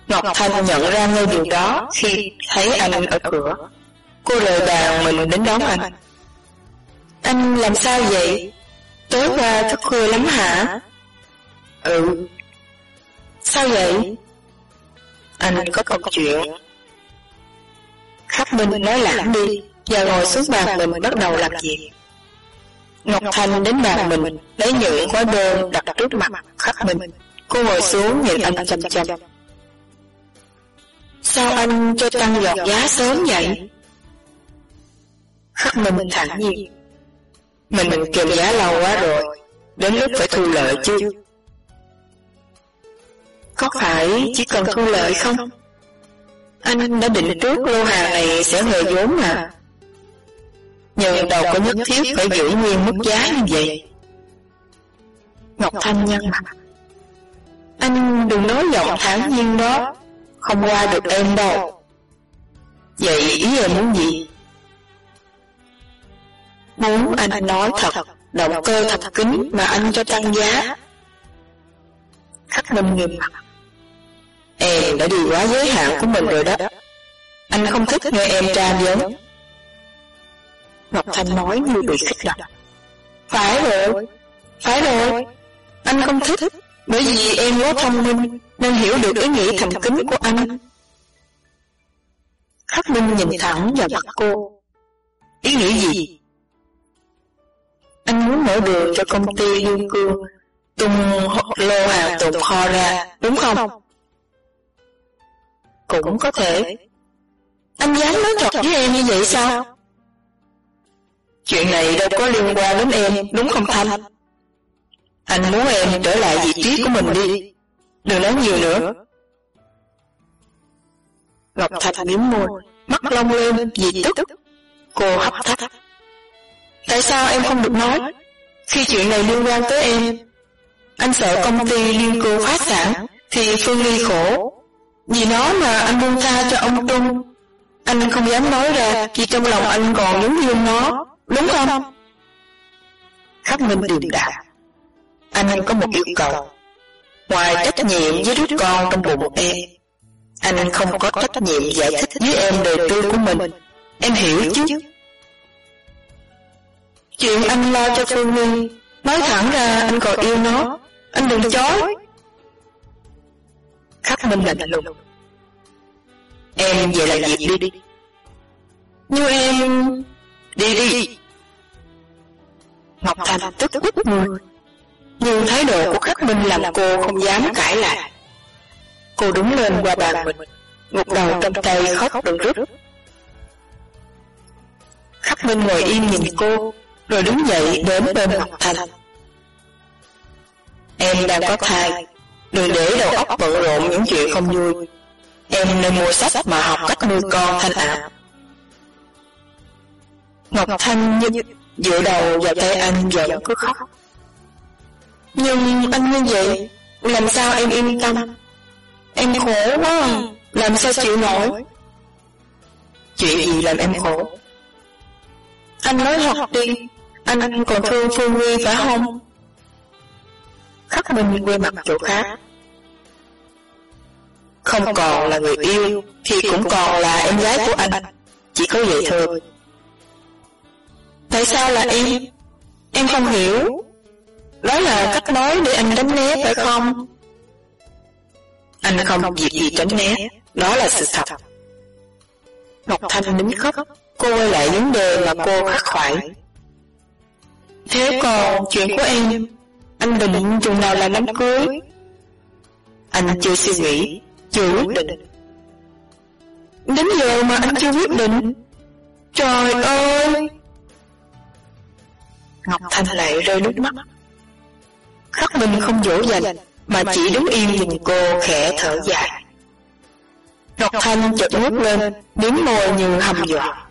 Ngọc Thanh nhận ra ngay điều đó khi thấy anh ở cửa. Cô lời bàn mình đến đón anh. Anh làm sao vậy? Tối qua thức khuya lắm hả? Ừ. Sao vậy? Anh có câu chuyện. Khắc Minh nói lãng đi và ngồi xuống bàn mình bắt đầu làm việc. Ngọc Thanh đến bàn mình lấy những hóa đơn đặt trước mặt Khắc Minh. Cô ngồi xuống nhìn anh chăm chăm. Sao anh cho tăng giọt giá sớm vậy? Khắc Minh thẳng nhiên. Mình mình kiềm giá lâu quá rồi, đến lúc phải thu lợi chứ. Có phải chỉ cần thu lợi không? Anh đã định trước lô hàng này sẽ hề vốn mà. Nhưng đâu có nhất thiết phải giữ nguyên mức giá như vậy. Ngọc Thanh nhăn mặt. Anh đừng nói giọng thản nhiên đó, không qua được em đâu. Vậy ý em muốn gì? Muốn anh nói thật, động cơ thật kính mà anh cho tăng giá. Khách Minh nghiêm mặt. Em đã đi quá giới hạn của mình rồi đó. Anh không thích nghe em tra vấn. Ngọc Thanh nói như bị kích động. Phải rồi, phải rồi. Anh không thích, bởi vì em quá thông minh, nên hiểu được ý nghĩ thành kính của anh. Khắc Minh nhìn thẳng vào mặt cô. Ý nghĩ gì? Anh muốn mở đường cho công ty Dương Cương tung lô hàng tồn kho ra, đúng không? Cũng có thể. Anh dám nói thật với em như vậy sao? Chuyện này đâu có liên quan đến em, đúng không Thanh? Anh muốn em trở lại vị trí của mình đi. Đừng nói nhiều nữa. Ngọc Thạch miếm môi, mắt long lên vì tức. Cô hấp thắt. Tại sao em không được nói? Khi chuyện này liên quan tới em, anh sợ công ty liên cô phá sản, thì Phương Ly khổ. Vì nó mà anh buông tha cho ông Trung. Anh không dám nói ra vì trong lòng anh còn giống như nó, đúng không? Khắc Minh điềm đạm. Anh có một yêu cầu. Ngoài trách nhiệm với đứa con trong bụng em, anh không có trách nhiệm giải thích với em đời tư của mình. Em hiểu chứ? Chuyện anh lo cho Phương Ly, nói thẳng ra anh còn yêu nó, anh đừng chối. Khắc Minh lạnh lùng. Em về làm việc đi đi. Như em... Đi đi. Ngọc thành tức quýt người. Nhưng thái độ của Khắc Minh làm cô không dám cãi lại. Cô đứng lên qua bàn mình, Ngục đầu trong tay khóc đừng rứt Khắc Minh ngồi im nhìn cô, rồi đứng dậy đến bên Ngọc thành Em đang có thai, đừng để đầu óc bận rộn những chuyện không vui. Em nên mua sách mà học cách nuôi con thanh ạ. Ngọc Thanh như dựa đầu vào tay anh giận vẫn cứ khóc. Nhưng anh như vậy, làm sao em yên tâm? Em khổ quá, à, làm sao chịu nổi? Chuyện gì làm em khổ? Anh nói thật đi, anh còn thương Phương Nguy phải không? Khắc Minh quay mặt chỗ khác. Không còn là người yêu, thì cũng còn là em gái của anh. Chỉ có vậy thôi. Tại sao là em? Em không hiểu. Đó là cách nói để anh tránh né phải không? Anh không việc gì tránh né, đó là sự thật. Ngọc Thanh nín khóc, cô quay lại vấn đề mà cô khắc khoải. Thế còn chuyện của em, anh định chừng nào là đám cưới? Anh chưa suy nghĩ, chưa quyết định. Đến giờ mà anh chưa quyết định. Trời ơi! Ngọc Thanh lại rơi nước mắt. Khắc Minh không dỗ dành, mà chỉ đứng im nhìn cô khẽ thở dài. Ngọc Thanh chợt ngước lên, miếm môi như hầm dọa.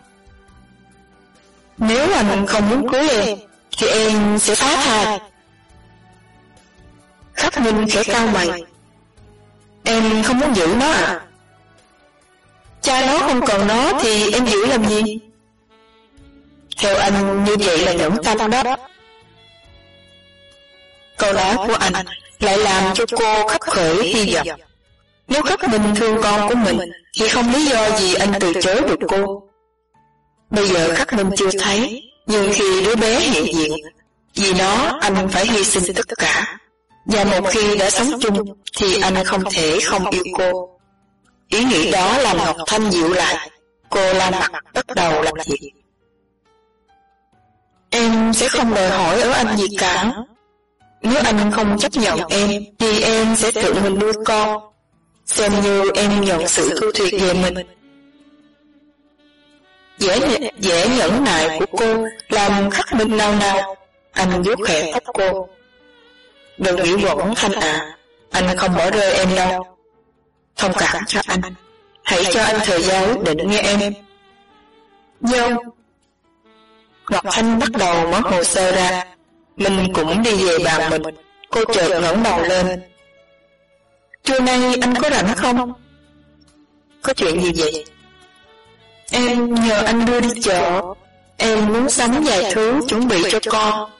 Nếu anh không muốn cưới em, thì em sẽ phá thai. Khắc Minh khẽ cao mày. Em không muốn giữ nó à? Cha nó không còn nó thì em giữ làm gì? Theo anh như vậy là nhẫn tâm đó. Câu nói của anh lại làm cho cô khắc khởi hy vọng. Nếu khắc Minh thương con của mình, thì không lý do gì anh từ chối được cô. Bây giờ khắc minh chưa thấy, nhưng khi đứa bé hiện diện, vì nó anh phải hy sinh tất cả. Và một khi đã sống chung, thì anh không thể không yêu cô. Ý nghĩ đó làm Ngọc Thanh dịu lại, cô la mặt bắt đầu làm việc. Em sẽ không đòi hỏi ở anh gì cả. Nếu anh không chấp nhận em, thì em sẽ tự mình nuôi con. Xem như em nhận sự thu thiệt về mình. Dễ, dễ nhẫn nại của cô làm khắc minh nào nào. Anh vuốt khẽ tóc cô. Đừng nghĩ quẩn Thanh à, anh không bỏ rơi em đâu. Thông cảm cho anh. Hãy cho anh thời gian quyết định nghe em. Dâu. Ngọc Thanh bắt đầu mở hồ sơ ra. Mình cũng đi về bàn mình. Cô chợt ngẩng đầu lên. Trưa nay anh có rảnh không? Có chuyện gì vậy? Em nhờ anh đưa đi chợ. Em muốn sắm vài thứ chuẩn bị cho con.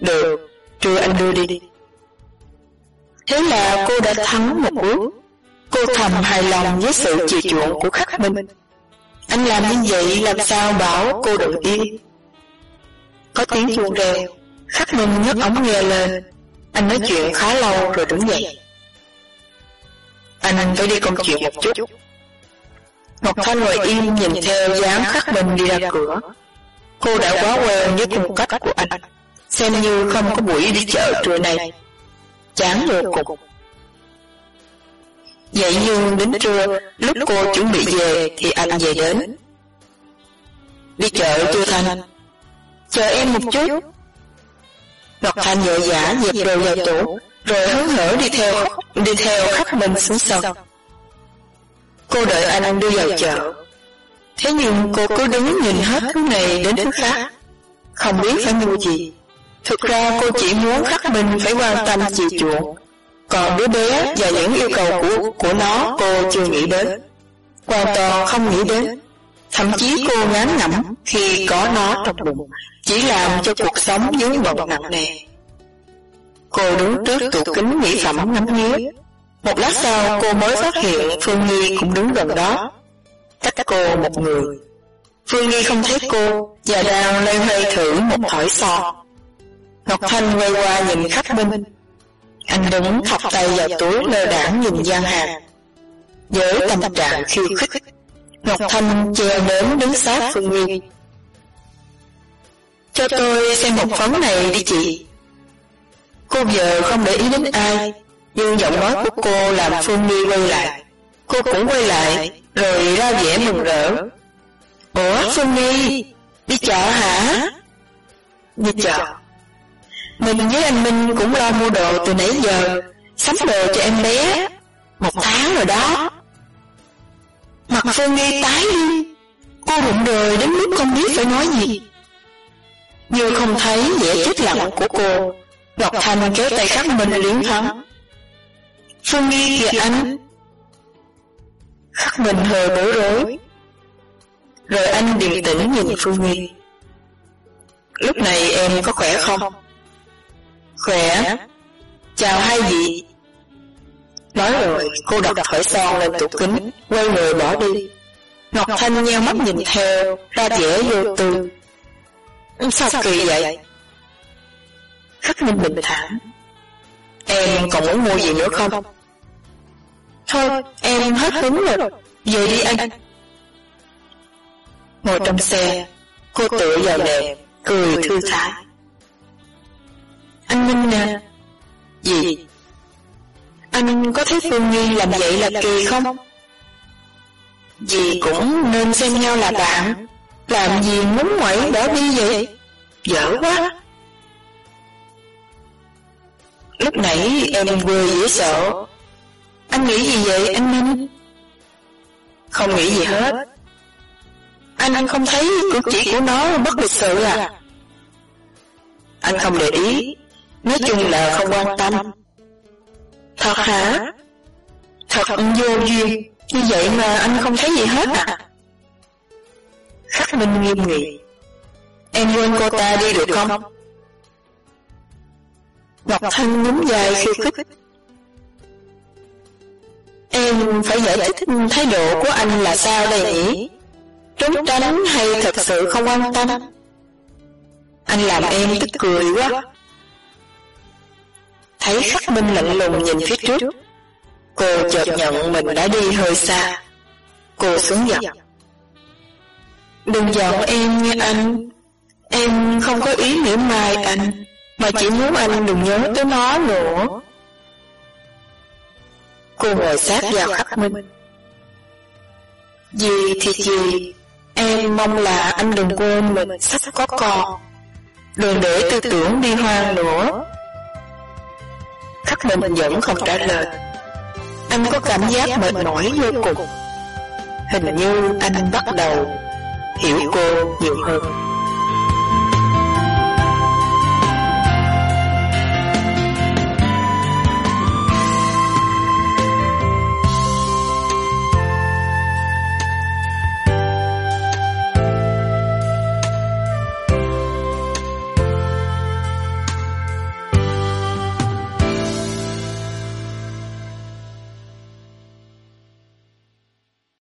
Được, rồi anh đưa đi. Thế là cô đã thắng một bước. Cô thầm hài lòng với sự chiều chuộng của khắc minh. Anh làm như vậy làm sao bảo cô đợi yên. Có tiếng chuông reo, khắc minh nhấc ống nghe lên. Anh nói chuyện khá lâu rồi đứng dậy. Anh phải đi công chuyện một chút. Ngọc Thanh ngồi im nhìn theo dáng khắc minh đi ra cửa. Cô đã quá quen với cung cách của anh, xem như không có buổi đi chợ trưa nay. Chán vô cục Vậy nhưng đến trưa, lúc cô chuẩn bị về thì anh về đến. Đi chợ chưa Thanh? Chờ em một chút. Ngọc Thanh vội vã dẹp đồ vào tủ, rồi hớn hở đi theo đi theo khách mình xuống sân. Cô đợi anh đưa vào chợ. Thế nhưng cô cứ đứng nhìn hết thứ này đến thứ khác, không biết phải mua gì. Thực ra cô chỉ muốn khắc mình phải quan tâm chiều chuộng, còn đứa bé và những yêu cầu của của nó cô chưa nghĩ đến, hoàn toàn không nghĩ đến. Thậm chí cô ngán ngẩm khi có nó trong bụng, chỉ làm cho cuộc sống vướng bận nặng nề. Cô đứng trước tủ kính mỹ phẩm ngắm nghía. Một lát sau cô mới phát hiện Phương Nhi cũng đứng gần đó. Cách cô một người. Phương Nhi không thấy cô và đang lây hơi thử một thỏi so. Ngọc Thanh quay qua nhìn khách bên. Anh đứng thọc tay vào túi lơ đảng nhìn gian hàng. Với tâm trạng khiêu khích, Ngọc Thanh che đến đứng sát Phương Nhi. Cho tôi xem một phấn này đi chị. Cô vợ không để ý đến ai, nhưng giọng nói của cô làm Phương Nhi quay lại. Cô cũng quay lại, rồi ra vẻ mừng rỡ. Ủa Phương Nhi, đi chợ hả? Đi chợ. Mình với anh Minh cũng lo mua đồ từ nãy giờ, sắm đồ cho em bé. Một tháng rồi đó. Mặt Phương Nhi tái đi. Cô rụng đời đến mức không biết phải nói gì. Như không thấy vẻ chết lặng của cô, Ngọc Thành kéo tay khắc mình liễn thắng. Phương Nghi kìa anh. Khắc mình hơi bối rối. Rồi anh điềm tĩnh nhìn Phương Nghi. Lúc này em có khỏe không? Khỏe. Chào hai vị. Nói rồi, cô đặt thỏi son lên tủ kính, quay người bỏ đi. Ngọc Thanh nheo mắt nhìn theo, ra vẻ vô tư. Sao kỳ vậy? Khắc Minh bình thản. Em còn muốn mua gì nữa không? Thôi, em hết hứng rồi. Về đi anh. Ngồi trong xe, cô tựa vào nệm, cười thư thái. Anh Minh nè. Gì? Anh có thấy Phương Nhi làm vậy là kỳ không? Dì cũng nên xem nhau là bạn. Làm gì muốn ngoảy bỏ đi vậy? Dở quá. Lúc nãy em vừa dễ sợ. Anh nghĩ gì vậy anh Minh? Không nghĩ gì hết. Anh anh không thấy cử chỉ của nó bất lịch sự à? Anh không để ý Nói chung là không quan tâm. Thật hả? Thật vô duyên. Như vậy mà anh không thấy gì hết à? Khắc Minh nghiêm nghị. Em quên cô ta đi được không? Ngọc Thanh nhúng dài khiêu khích. Em phải giải thích thái độ của anh là sao đây nhỉ? Trốn tránh hay thật sự không quan tâm? Anh làm em tức cười quá. Thấy khắc minh lạnh lùng nhìn phía trước. Cô chợt nhận mình đã đi hơi xa. Cô xuống giọng. Đừng giận em nha anh. Em không có ý mỉa mai anh Mà chỉ muốn anh đừng nhớ tới nó nữa. Cô ngồi sát vào khắc minh. Gì thì gì Em mong là anh đừng quên mình sắp có con. Đừng để tư tưởng đi hoang nữa Khắc mình vẫn không trả lời. Anh có cảm giác mệt mỏi vô cùng. Hình như anh bắt đầu hiểu cô nhiều hơn.